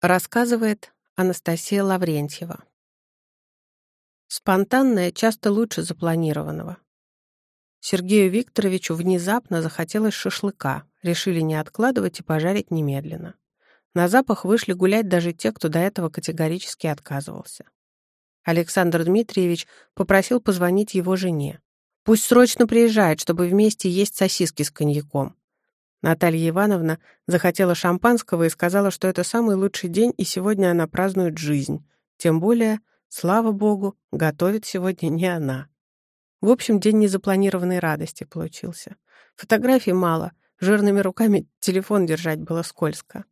Рассказывает Анастасия Лаврентьева. Спонтанное часто лучше запланированного. Сергею Викторовичу внезапно захотелось шашлыка, решили не откладывать и пожарить немедленно. На запах вышли гулять даже те, кто до этого категорически отказывался. Александр Дмитриевич попросил позвонить его жене. Пусть срочно приезжает, чтобы вместе есть сосиски с коньяком. Наталья Ивановна захотела шампанского и сказала, что это самый лучший день, и сегодня она празднует жизнь. Тем более, слава богу, готовит сегодня не она. В общем, день незапланированной радости получился. Фотографий мало, жирными руками телефон держать было скользко.